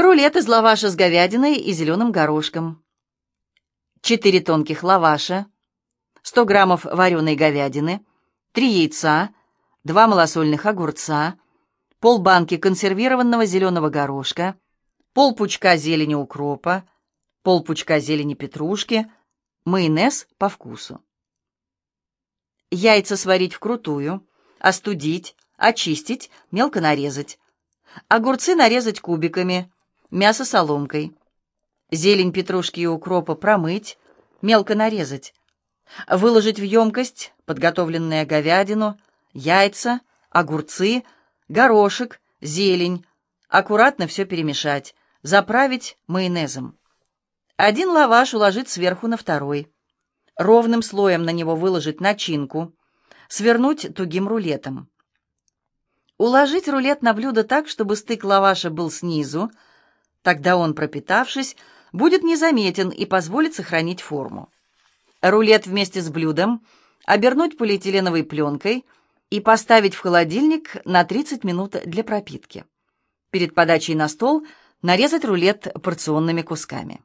Рулет из лаваша с говядиной и зеленым горошком. 4 тонких лаваша, 100 граммов вареной говядины, 3 яйца, 2 малосольных огурца, полбанки консервированного зеленого горошка, полпучка зелени укропа, полпучка зелени петрушки, майонез по вкусу. Яйца сварить вкрутую, остудить, очистить, мелко нарезать. Огурцы нарезать кубиками, мясо соломкой. Зелень петрушки и укропа промыть, мелко нарезать. Выложить в емкость подготовленную говядину, яйца, огурцы, горошек, зелень. Аккуратно все перемешать. Заправить майонезом. Один лаваш уложить сверху на второй. Ровным слоем на него выложить начинку. Свернуть тугим рулетом. Уложить рулет на блюдо так, чтобы стык лаваша был снизу. Тогда он, пропитавшись, будет незаметен и позволит сохранить форму. Рулет вместе с блюдом обернуть полиэтиленовой пленкой и поставить в холодильник на 30 минут для пропитки. Перед подачей на стол нарезать рулет порционными кусками.